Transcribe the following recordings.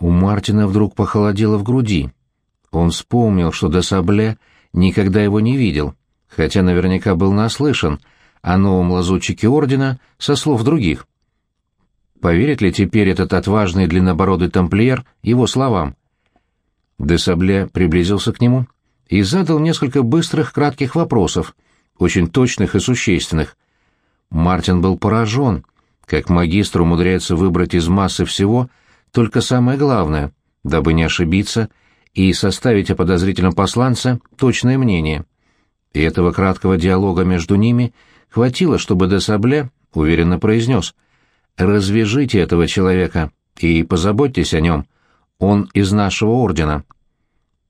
У Мартина вдруг похолодело в груди. Он вспомнил, что до Сабле никогда его не видел, хотя наверняка был наслышан о новом лазутчике ордена со слов других. Поверит ли теперь этот отважный длиннобородый тамплиер его словам? Де Сабле приблизился к нему и задал несколько быстрых кратких вопросов, очень точных и существенных. Мартин был поражен, как магистр умудряется выбрать из массы всего только самое главное, дабы не ошибиться и составить о подозрительном посланце точное мнение. И этого краткого диалога между ними хватило, чтобы де уверенно произнес «Развяжите этого человека и позаботьтесь о нем, он из нашего ордена».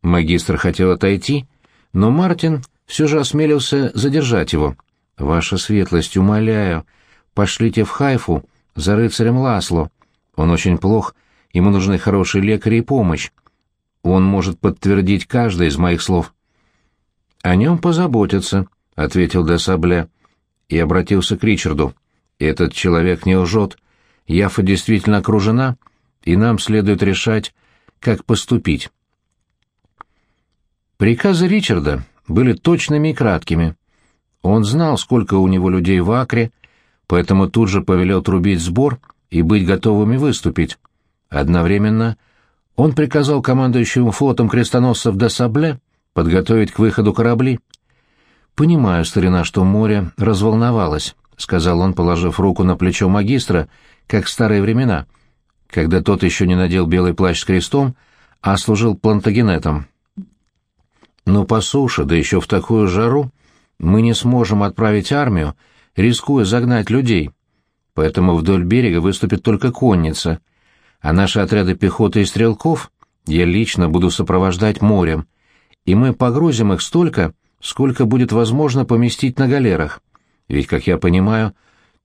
Магистр хотел отойти, но Мартин все же осмелился задержать его. «Ваша светлость, умоляю, пошлите в Хайфу за рыцарем Ласло. Он очень плох, ему нужны хорошие лекари и помощь. Он может подтвердить каждое из моих слов». «О нем позаботятся», — ответил де Сабле и обратился к Ричарду. «Этот человек не лжет. Яфа действительно окружена, и нам следует решать, как поступить». Приказы Ричарда были точными и краткими. Он знал, сколько у него людей в Акре, поэтому тут же повелел трубить сбор и быть готовыми выступить. Одновременно он приказал командующему флотом крестоносцев до Сабле подготовить к выходу корабли. «Понимаю, старина, что море разволновалось», — сказал он, положив руку на плечо магистра, как в старые времена, когда тот еще не надел белый плащ с крестом, а служил плантагенетом. Но по суше, да еще в такую жару, мы не сможем отправить армию, рискуя загнать людей. Поэтому вдоль берега выступит только конница, а наши отряды пехоты и стрелков я лично буду сопровождать морем, и мы погрузим их столько, сколько будет возможно поместить на галерах. Ведь, как я понимаю,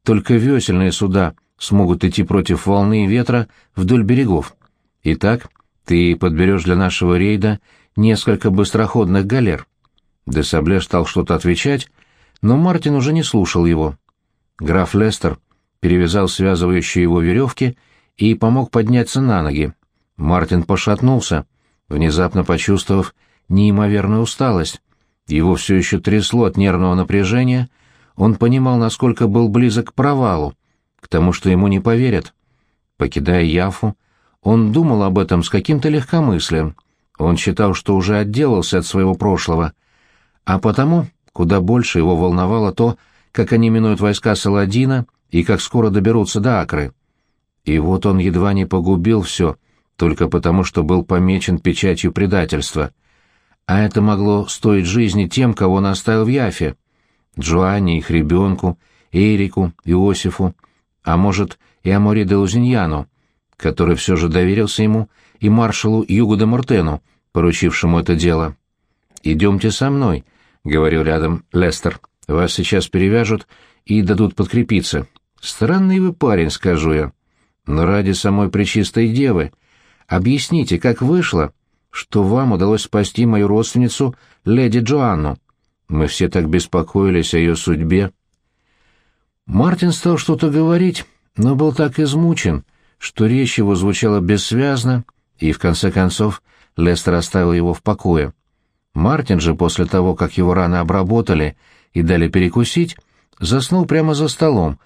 только весельные суда смогут идти против волны и ветра вдоль берегов. Итак, ты подберешь для нашего рейда несколько быстроходных галер. Де Сабле стал что-то отвечать, но Мартин уже не слушал его. Граф Лестер перевязал связывающие его веревки и помог подняться на ноги. Мартин пошатнулся, внезапно почувствовав неимоверную усталость. Его все еще трясло от нервного напряжения, он понимал, насколько был близок к провалу, к тому, что ему не поверят. Покидая Яфу, он думал об этом с каким-то легкомыслием, он считал, что уже отделался от своего прошлого, а потому куда больше его волновало то, как они минуют войска Саладина и как скоро доберутся до Акры. И вот он едва не погубил все, только потому, что был помечен печатью предательства. А это могло стоить жизни тем, кого он оставил в Яфе. Джоанне, их ребенку, Эрику, Иосифу, а может и Амори де Лузиньяну, который все же доверился ему и маршалу Югу де Мортену, поручившему это дело. «Идемте со мной», — говорил рядом Лестер. «Вас сейчас перевяжут и дадут подкрепиться. Странный вы парень, скажу я. Но ради самой Пречистой Девы объясните, как вышло, что вам удалось спасти мою родственницу, леди Джоанну. Мы все так беспокоились о ее судьбе». Мартин стал что-то говорить, но был так измучен, что речь его звучала бессвязно, и, в конце концов, Лестер оставил его в покое. Мартин же, после того, как его раны обработали и дали перекусить, заснул прямо за столом,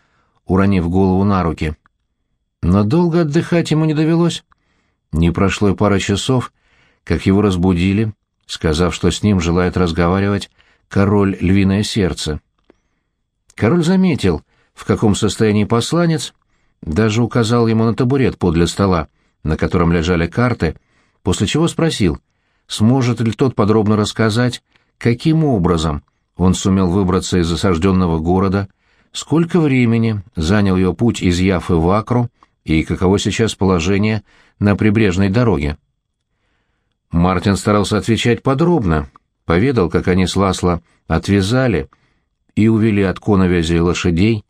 уронив голову на руки. Но долго отдыхать ему не довелось. Не прошло и пара часов, как его разбудили, сказав, что с ним желает разговаривать король Львиное Сердце. Король заметил, в каком состоянии посланец, даже указал ему на табурет подле стола, на котором лежали карты, после чего спросил, сможет ли тот подробно рассказать, каким образом он сумел выбраться из осажденного города, сколько времени занял его путь из Яфы в Акру и каково сейчас положение на прибрежной дороге. Мартин старался отвечать подробно, поведал, как они с Ласло отвязали и увели от коновязи лошадей,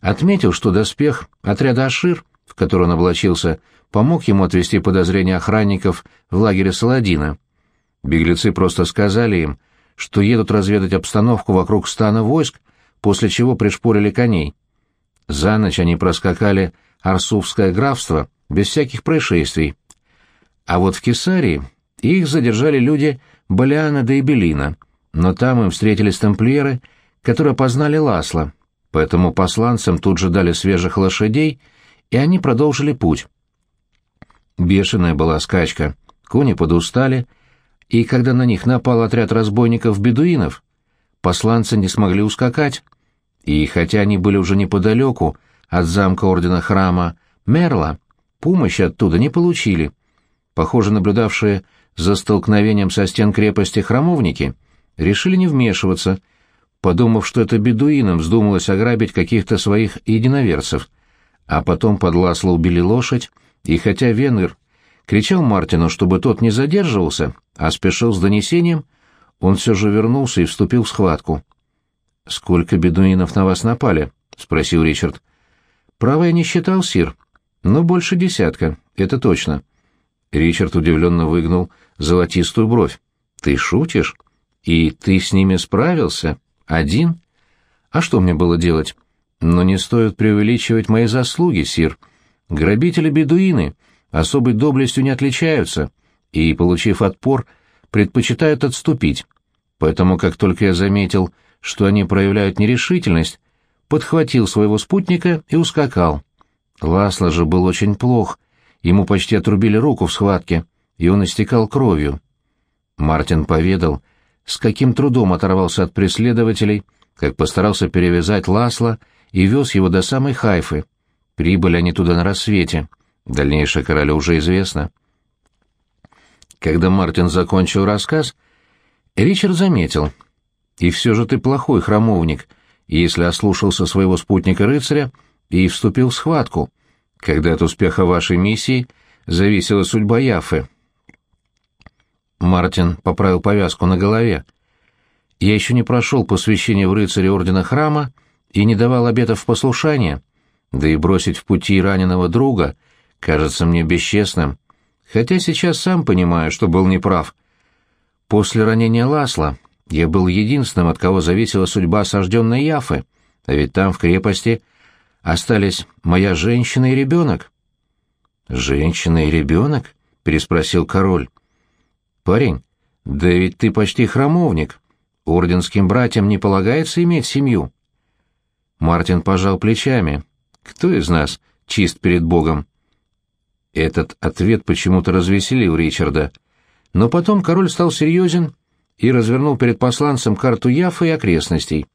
отметил, что доспех отряда Ашир, в который он облачился, помог ему отвести подозрения охранников в лагере Саладина. Беглецы просто сказали им, что едут разведать обстановку вокруг стана войск, после чего пришпорили коней. За ночь они проскакали Арсувское графство без всяких происшествий. А вот в Кесарии их задержали люди Балиана да Эбелина, но там им встретились тамплиеры, которые познали Ласла, поэтому посланцам тут же дали свежих лошадей, и они продолжили путь. Бешеная была скачка, кони подустали, и когда на них напал отряд разбойников-бедуинов, посланцы не смогли ускакать, и хотя они были уже неподалеку от замка ордена храма Мерла, помощи оттуда не получили. Похоже, наблюдавшие за столкновением со стен крепости храмовники решили не вмешиваться, подумав, что это бедуинам вздумалось ограбить каких-то своих единоверцев. А потом под Ласло убили лошадь, и хотя Венер кричал Мартину, чтобы тот не задерживался, а спешил с донесением, он все же вернулся и вступил в схватку. «Сколько бедуинов на вас напали?» — спросил Ричард. «Право я не считал, Сир, но больше десятка, это точно». Ричард удивленно выгнул золотистую бровь. «Ты шутишь? И ты с ними справился? Один? А что мне было делать? Но не стоит преувеличивать мои заслуги, Сир. Грабители-бедуины особой доблестью не отличаются, и, получив отпор, предпочитают отступить. Поэтому, как только я заметил, что они проявляют нерешительность, подхватил своего спутника и ускакал. Ласло же был очень плох, ему почти отрубили руку в схватке, и он истекал кровью. Мартин поведал, с каким трудом оторвался от преследователей, как постарался перевязать Ласло и вез его до самой Хайфы. Прибыли они туда на рассвете. Дальнейшее королю уже известно. Когда Мартин закончил рассказ, Ричард заметил. «И все же ты плохой храмовник, если ослушался своего спутника-рыцаря и вступил в схватку, когда от успеха вашей миссии зависела судьба Яфы». Мартин поправил повязку на голове. «Я еще не прошел посвящение в рыцаре Ордена Храма и не давал обетов послушания, да и бросить в пути раненого друга кажется мне бесчестным, хотя сейчас сам понимаю, что был неправ. После ранения Ласла я был единственным, от кого зависела судьба осажденной Яфы, а ведь там, в крепости, остались моя женщина и ребенок». «Женщина и ребенок?» — переспросил король. «Парень, да ведь ты почти храмовник. Орденским братьям не полагается иметь семью». Мартин пожал плечами. «Кто из нас чист перед Богом?» Этот ответ почему-то развеселил Ричарда. Но потом король стал серьезен и развернул перед посланцем карту Яфы и окрестностей.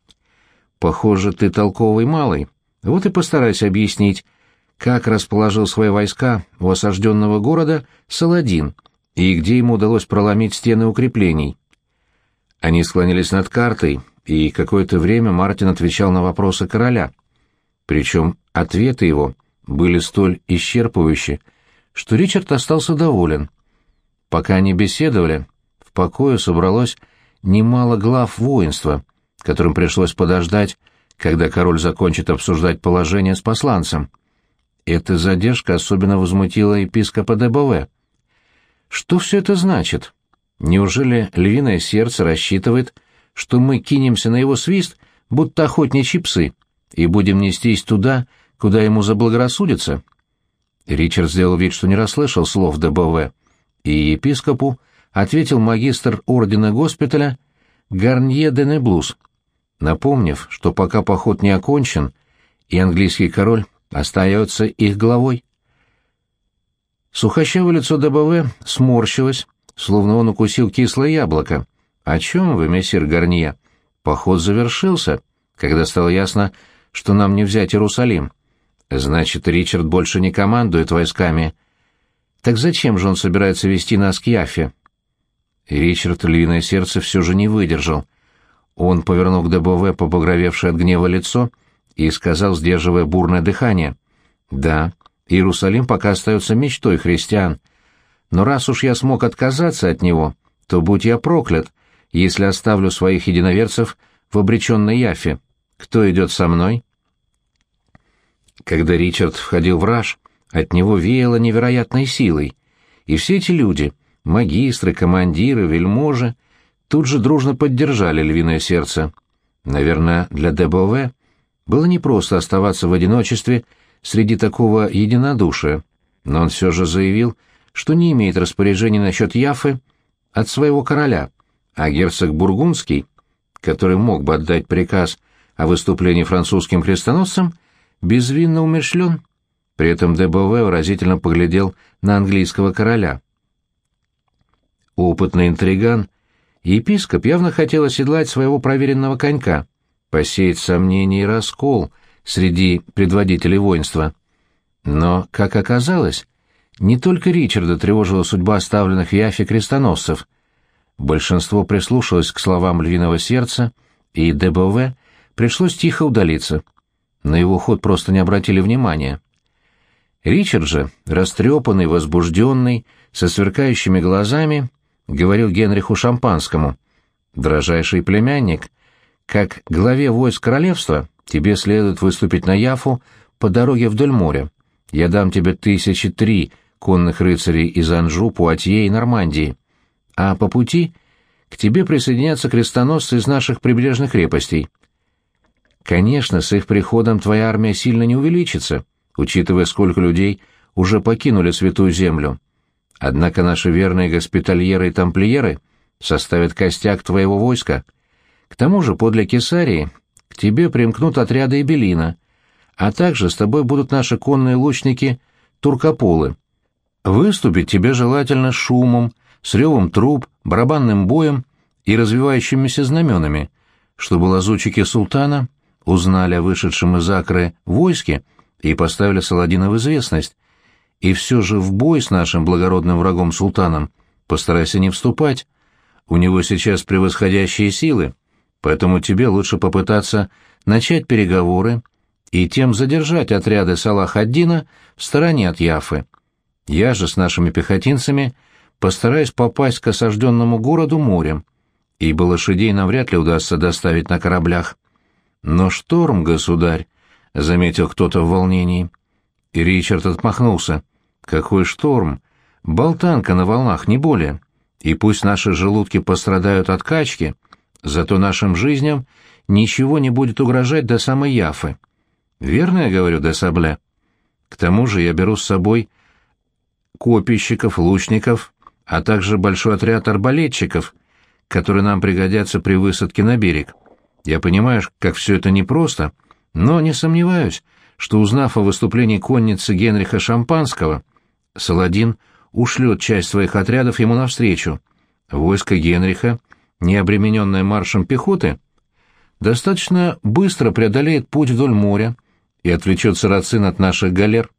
«Похоже, ты толковый малый. Вот и постарайся объяснить, как расположил свои войска у осажденного города Саладин, и где ему удалось проломить стены укреплений. Они склонились над картой, и какое-то время Мартин отвечал на вопросы короля. Причем ответы его были столь исчерпывающие, что Ричард остался доволен. Пока они беседовали, покое собралось немало глав воинства, которым пришлось подождать, когда король закончит обсуждать положение с посланцем. Эта задержка особенно возмутила епископа ДБВ. Что все это значит? Неужели львиное сердце рассчитывает, что мы кинемся на его свист, будто охотничьи псы, и будем нестись туда, куда ему заблагорассудится? Ричард сделал вид, что не расслышал слов ДБВ, и епископу ответил магистр ордена госпиталя Гарнье де Неблус, напомнив, что пока поход не окончен, и английский король остается их главой. Сухощавое лицо ДБВ сморщилось, словно он укусил кислое яблоко. «О чем вы, мессир Гарнье? Поход завершился, когда стало ясно, что нам не взять Иерусалим. Значит, Ричард больше не командует войсками. Так зачем же он собирается вести нас к Яфе?» Ричард львиное сердце все же не выдержал. Он повернул к ДБВ побагровевшее от гнева лицо и сказал, сдерживая бурное дыхание. «Да, Иерусалим пока остается мечтой христиан. Но раз уж я смог отказаться от него, то будь я проклят, если оставлю своих единоверцев в обреченной Яфе. Кто идет со мной?» Когда Ричард входил в раж, от него веяло невероятной силой, и все эти люди, магистры, командиры, вельможи, тут же дружно поддержали львиное сердце. Наверное, для ДБВ было непросто оставаться в одиночестве среди такого единодушия, но он все же заявил, что не имеет распоряжений насчет Яфы от своего короля, а герцог Бургундский, который мог бы отдать приказ о выступлении французским крестоносцам, безвинно умершлен. При этом ДБВ выразительно поглядел на английского короля. Опытный интриган, епископ явно хотел оседлать своего проверенного конька, посеять сомнения и раскол среди предводителей воинства. Но, как оказалось, не только Ричарда тревожила судьба оставленных в Яфе крестоносцев. Большинство прислушалось к словам львиного сердца, и ДБВ пришлось тихо удалиться. На его ход просто не обратили внимания. Ричард же, растрепанный, возбужденный, со сверкающими глазами, говорил Генриху Шампанскому. «Дрожайший племянник, как главе войск королевства тебе следует выступить на Яфу по дороге вдоль моря. Я дам тебе тысячи три конных рыцарей из Анжу, Пуатье и Нормандии. А по пути к тебе присоединятся крестоносцы из наших прибрежных крепостей. Конечно, с их приходом твоя армия сильно не увеличится, учитывая, сколько людей уже покинули Святую Землю. Однако наши верные госпитальеры и тамплиеры составят костяк твоего войска. К тому же подле Кесарии к тебе примкнут отряды Эбелина, а также с тобой будут наши конные лучники Туркополы. Выступить тебе желательно шумом, с ревом труб, барабанным боем и развивающимися знаменами, чтобы лазутчики султана узнали о вышедшем из Акры войске и поставили Саладина в известность. И все же в бой с нашим благородным врагом султаном постарайся не вступать. У него сейчас превосходящие силы, поэтому тебе лучше попытаться начать переговоры и тем задержать отряды Салах-ад-Дина в стороне от Яфы. Я же с нашими пехотинцами постараюсь попасть к осажденному городу морем, ибо лошадей нам вряд ли удастся доставить на кораблях. Но шторм, государь, — заметил кто-то в волнении. И Ричард отмахнулся. Какой шторм? Болтанка на волнах, не более. И пусть наши желудки пострадают от качки, зато нашим жизням ничего не будет угрожать до самой Яфы. Верно я говорю, де Сабле? К тому же я беру с собой копийщиков, лучников, а также большой отряд арбалетчиков, которые нам пригодятся при высадке на берег. Я понимаю, как все это непросто, но не сомневаюсь, что, узнав о выступлении конницы Генриха Шампанского, Саладин ушлет часть своих отрядов ему навстречу. Войско Генриха, не обремененное маршем пехоты, достаточно быстро преодолеет путь вдоль моря и отвлечет сарацин от наших галер.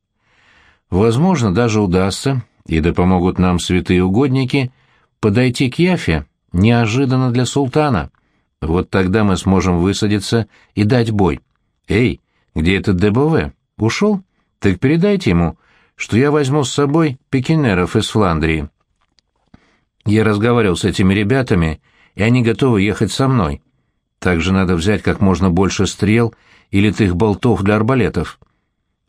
Возможно, даже удастся, и да помогут нам святые угодники, подойти к Яфе неожиданно для султана. Вот тогда мы сможем высадиться и дать бой. Эй, где этот ДБВ? Ушел? Так передайте ему, что я возьму с собой пекинеров из Фландрии. Я разговаривал с этими ребятами, и они готовы ехать со мной. Также надо взять как можно больше стрел и литых болтов для арбалетов.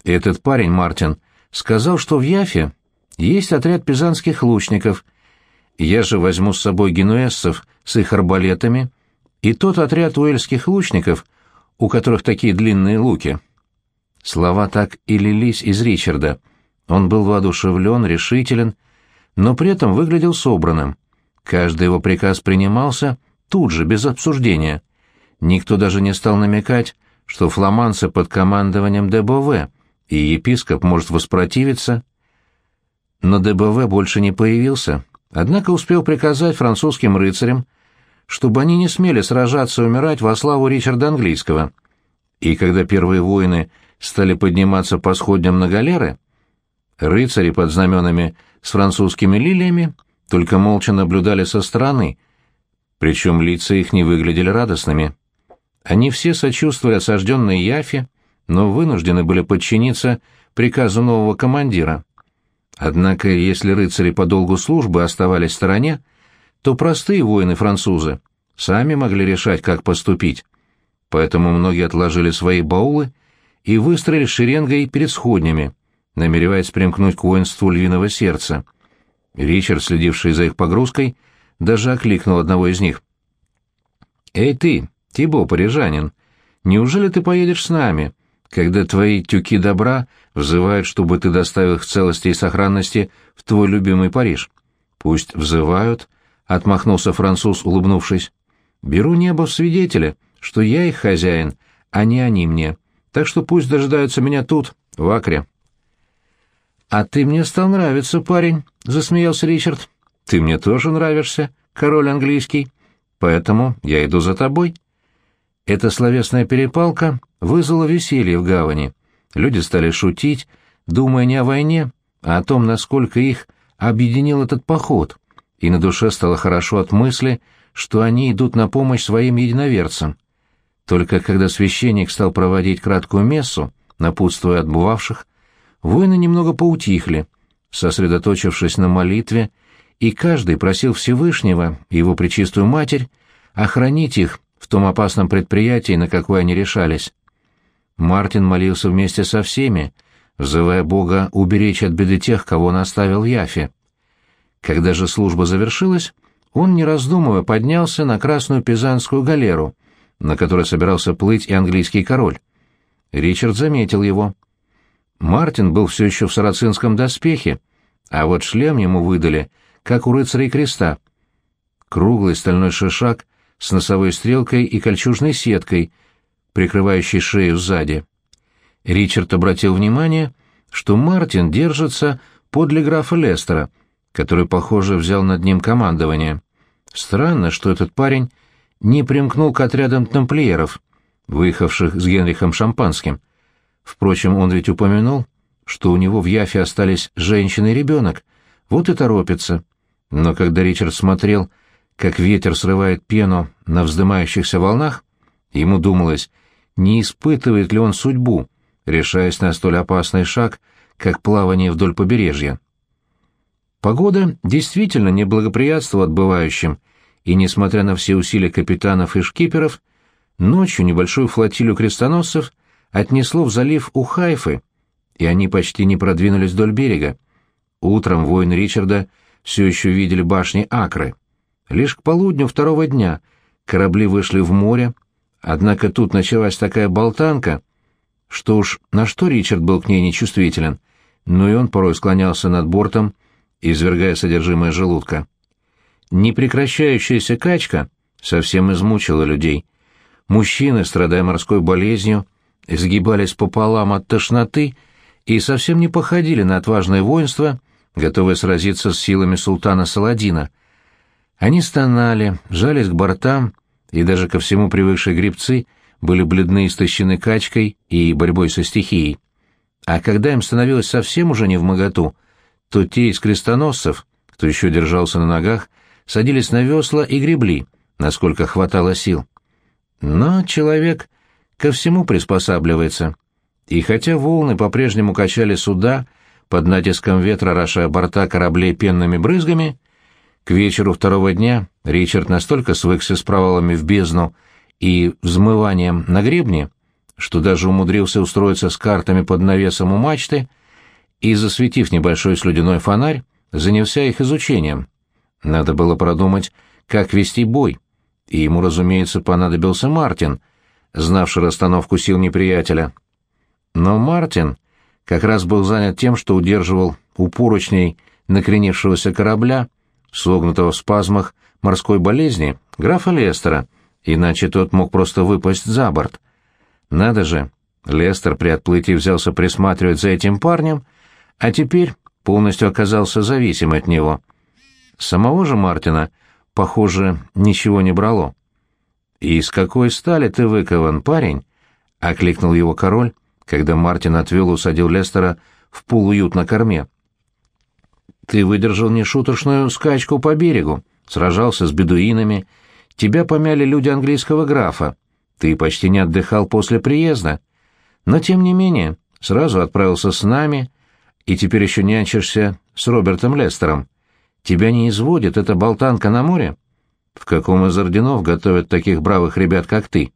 Этот парень, Мартин, сказал, что в Яфе есть отряд пизанских лучников. Я же возьму с собой генуэзцев с их арбалетами и тот отряд уэльских лучников, у которых такие длинные луки. Слова так и лились из Ричарда. Он был воодушевлен, решителен, но при этом выглядел собранным. Каждый его приказ принимался тут же, без обсуждения. Никто даже не стал намекать, что фламанцы под командованием ДБВ, и епископ может воспротивиться. Но ДБВ больше не появился, однако успел приказать французским рыцарям, чтобы они не смели сражаться и умирать во славу Ричарда Английского. И когда первые воины стали подниматься по сходням на галеры, рыцари под знаменами с французскими лилиями только молча наблюдали со стороны, причем лица их не выглядели радостными. Они все сочувствовали осажденной Яфе, но вынуждены были подчиниться приказу нового командира. Однако, если рыцари по долгу службы оставались в стороне, то простые воины-французы сами могли решать, как поступить. Поэтому многие отложили свои баулы и выстроили шеренгой перед сходнями, намереваясь примкнуть к воинству львиного сердца. Ричард, следивший за их погрузкой, даже окликнул одного из них. «Эй ты, Тибо, парижанин, неужели ты поедешь с нами, когда твои тюки добра взывают, чтобы ты доставил их в целости и сохранности в твой любимый Париж. Пусть взывают, — отмахнулся француз, улыбнувшись. Беру небо в свидетеля, что я их хозяин, а не они мне. Так что пусть дожидаются меня тут, в Акре. «А ты мне стал нравиться, парень», — засмеялся Ричард. «Ты мне тоже нравишься, король английский. Поэтому я иду за тобой». Эта словесная перепалка вызвала веселье в гавани. Люди стали шутить, думая не о войне, а о том, насколько их объединил этот поход, и на душе стало хорошо от мысли, что они идут на помощь своим единоверцам. Только когда священник стал проводить краткую мессу, напутствуя отбывавших, воины немного поутихли, сосредоточившись на молитве, и каждый просил Всевышнего его Пречистую Матерь охранить их в том опасном предприятии, на какое они решались. Мартин молился вместе со всеми, взывая Бога уберечь от беды тех, кого он оставил Яфе. Когда же служба завершилась, он, не раздумывая, поднялся на Красную Пизанскую галеру, на которой собирался плыть и английский король. Ричард заметил его. Мартин был все еще в сарацинском доспехе, а вот шлем ему выдали, как у рыцарей креста. Круглый стальной шишак с носовой стрелкой и кольчужной сеткой, прикрывающей шею сзади. Ричард обратил внимание, что Мартин держится подле графа Лестера, который, похоже, взял над ним командование. Странно, что этот парень не примкнул к отрядам тамплиеров, выехавших с Генрихом Шампанским. Впрочем, он ведь упомянул, что у него в Яфе остались женщина и ребенок, вот и торопится. Но когда Ричард смотрел, как ветер срывает пену на вздымающихся волнах, ему думалось, не испытывает ли он судьбу, решаясь на столь опасный шаг, как плавание вдоль побережья. Погода действительно не благоприятствовала отбывающим, и, несмотря на все усилия капитанов и шкиперов, ночью небольшую флотилию крестоносцев отнесло в залив у Хайфы, и они почти не продвинулись вдоль берега. Утром воины Ричарда все еще видели башни Акры. Лишь к полудню второго дня корабли вышли в море, однако тут началась такая болтанка, что уж на что Ричард был к ней нечувствителен, но и он порой склонялся над бортом, извергая содержимое желудка. Непрекращающаяся качка совсем измучила людей. Мужчины, страдая морской болезнью, сгибались пополам от тошноты и совсем не походили на отважное воинство, готовое сразиться с силами султана Саладина. Они стонали, жались к бортам, и даже ко всему привыкшие гребцы были бледны и истощены качкой и борьбой со стихией. А когда им становилось совсем уже не в моготу, то те из крестоносцев, кто еще держался на ногах, садились на весла и гребли, насколько хватало сил. Но человек ко всему приспосабливается. И хотя волны по-прежнему качали суда, под натиском ветра орошая борта кораблей пенными брызгами, к вечеру второго дня Ричард настолько свыкся с провалами в бездну и взмыванием на гребне, что даже умудрился устроиться с картами под навесом у мачты и, засветив небольшой слюдяной фонарь, занялся их изучением. Надо было продумать, как вести бой, и ему, разумеется, понадобился Мартин, знавший расстановку сил неприятеля. Но Мартин как раз был занят тем, что удерживал у поручней накренившегося корабля, согнутого в спазмах морской болезни, графа Лестера, иначе тот мог просто выпасть за борт. Надо же, Лестер при отплытии взялся присматривать за этим парнем, а теперь полностью оказался зависим от него. Самого же Мартина, похоже, ничего не брало. «И из какой стали ты выкован, парень?» — окликнул его король, когда Мартин отвел и усадил Лестера в полуют на корме. «Ты выдержал нешуточную скачку по берегу, сражался с бедуинами, тебя помяли люди английского графа, ты почти не отдыхал после приезда, но, тем не менее, сразу отправился с нами, и теперь еще нянчишься с Робертом Лестером. Тебя не изводит эта болтанка на море?» В каком из орденов готовят таких бравых ребят, как ты?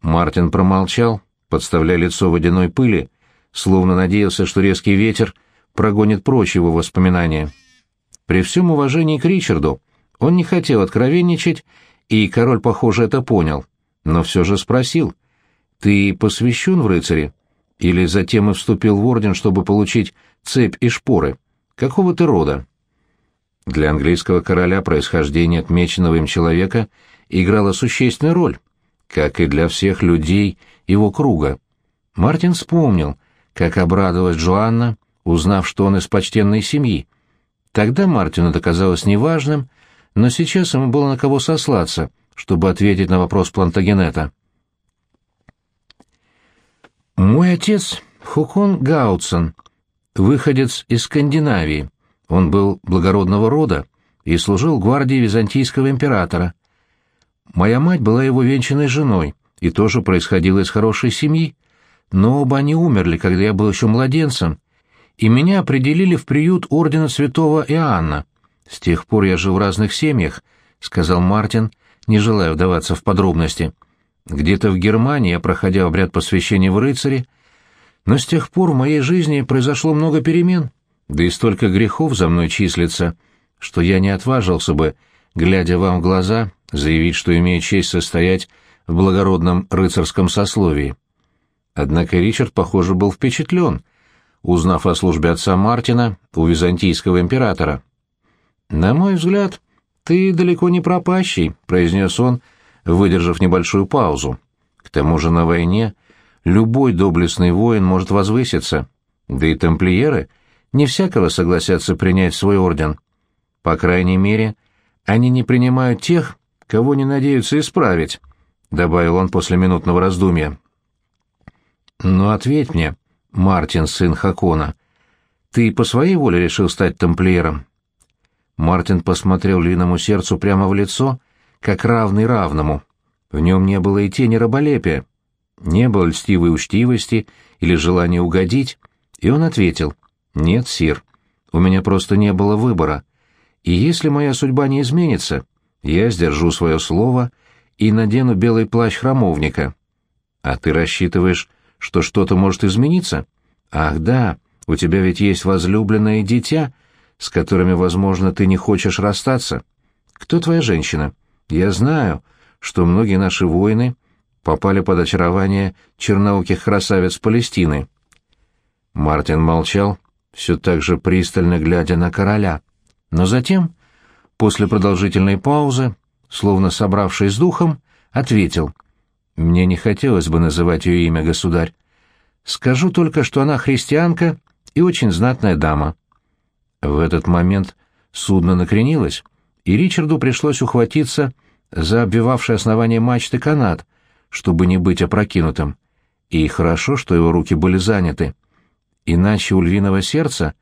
Мартин промолчал, подставляя лицо водяной пыли, словно надеялся, что резкий ветер прогонит прочь его воспоминания. При всем уважении к Ричарду он не хотел откровенничать, и король, похоже, это понял, но все же спросил, Ты посвящен в рыцари? Или затем и вступил в орден, чтобы получить цепь и шпоры? Какого ты рода?» Для английского короля происхождение отмеченного им человека играло существенную роль, как и для всех людей его круга. Мартин вспомнил, как обрадовалась Джоанна, узнав, что он из почтенной семьи. Тогда Мартину это казалось неважным, но сейчас ему было на кого сослаться, чтобы ответить на вопрос Плантагенета. «Мой отец — Хукон Гаутсон, выходец из Скандинавии. Он был благородного рода и служил гвардии византийского императора. Моя мать была его венчанной женой и тоже происходила из хорошей семьи, но оба они умерли, когда я был еще младенцем, и меня определили в приют ордена святого Иоанна. С тех пор я жил в разных семьях, — сказал Мартин, не желая вдаваться в подробности. — где-то в Германии я проходил обряд посвящения в рыцари, но с тех пор в моей жизни произошло много перемен, да и столько грехов за мной числится, что я не отважился бы, глядя вам в глаза, заявить, что имею честь состоять в благородном рыцарском сословии. Однако Ричард, похоже, был впечатлен, узнав о службе отца Мартина у византийского императора. «На мой взгляд, ты далеко не пропащий», — произнес он, — выдержав небольшую паузу. К тому же на войне любой доблестный воин может возвыситься, да и тамплиеры не всякого согласятся принять свой орден. По крайней мере, они не принимают тех, кого не надеются исправить, — добавил он после минутного раздумья. «Но ответь мне, Мартин, сын Хакона, ты по своей воле решил стать тамплиером?» Мартин посмотрел львиному сердцу прямо в лицо как равный равному. В нем не было и тени раболепия, не было льстивой учтивости или желания угодить, и он ответил, «Нет, сир, у меня просто не было выбора, и если моя судьба не изменится, я сдержу свое слово и надену белый плащ храмовника». «А ты рассчитываешь, что что-то может измениться?» «Ах да, у тебя ведь есть возлюбленное дитя, с которыми, возможно, ты не хочешь расстаться. Кто твоя женщина?» Я знаю, что многие наши воины попали под очарование чернооких красавиц Палестины. Мартин молчал, все так же пристально глядя на короля. Но затем, после продолжительной паузы, словно собравшись с духом, ответил. «Мне не хотелось бы называть ее имя, государь. Скажу только, что она христианка и очень знатная дама». В этот момент судно накренилось, и Ричарду пришлось ухватиться за обвивавший основание мачты канат, чтобы не быть опрокинутым. И хорошо, что его руки были заняты. Иначе у львиного сердца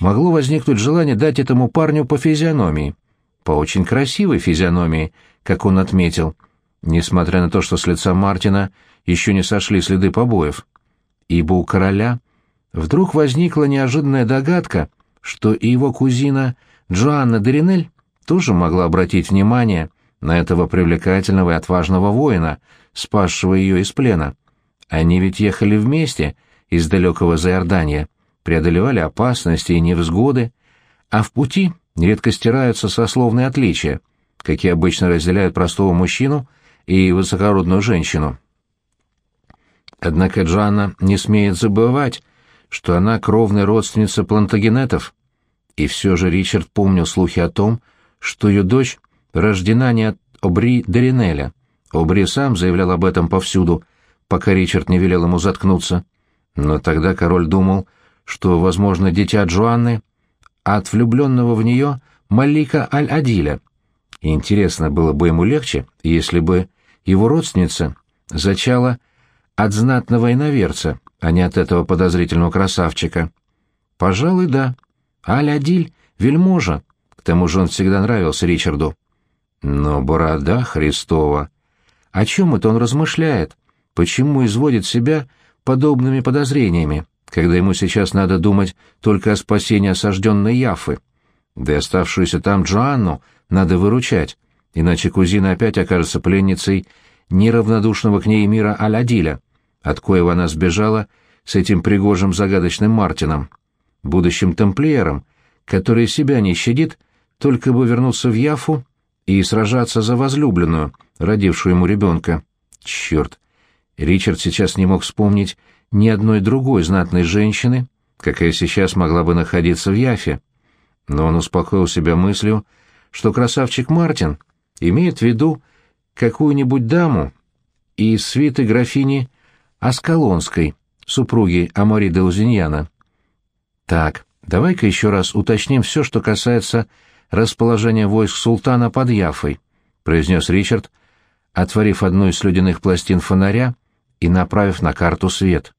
могло возникнуть желание дать этому парню по физиономии. По очень красивой физиономии, как он отметил, несмотря на то, что с лица Мартина еще не сошли следы побоев. Ибо у короля вдруг возникла неожиданная догадка, что и его кузина Джоанна Деринель тоже могла обратить внимание на этого привлекательного и отважного воина, спасшего ее из плена. Они ведь ехали вместе из далекого Заордания, преодолевали опасности и невзгоды, а в пути нередко стираются сословные отличия, какие обычно разделяют простого мужчину и высокородную женщину. Однако Джанна не смеет забывать, что она кровная родственница плантагенетов, и все же Ричард помнил слухи о том, что ее дочь рождена не от Обри Деринеля. Обри сам заявлял об этом повсюду, пока Ричард не велел ему заткнуться. Но тогда король думал, что, возможно, дитя Джоанны от влюбленного в нее Малика Аль-Адиля. Интересно было бы ему легче, если бы его родственница зачала от знатного иноверца, а не от этого подозрительного красавчика. Пожалуй, да. Аль-Адиль — вельможа, тому же он всегда нравился Ричарду. Но борода Христова... О чем это он размышляет? Почему изводит себя подобными подозрениями, когда ему сейчас надо думать только о спасении осажденной Яфы? Да и оставшуюся там Джоанну надо выручать, иначе кузина опять окажется пленницей неравнодушного к ней мира Аладиля, от коего она сбежала с этим пригожим загадочным Мартином, будущим тамплиером, который себя не щадит, только бы вернуться в Яфу и сражаться за возлюбленную, родившую ему ребенка. Черт! Ричард сейчас не мог вспомнить ни одной другой знатной женщины, какая сейчас могла бы находиться в Яфе. Но он успокоил себя мыслью, что красавчик Мартин имеет в виду какую-нибудь даму из свиты графини Аскалонской, супруги Амори де Узиньяна. Так, давай-ка еще раз уточним все, что касается расположения войск султана под Яфой, произнес Ричард, отворив одну из слюдяных пластин фонаря и направив на карту свет.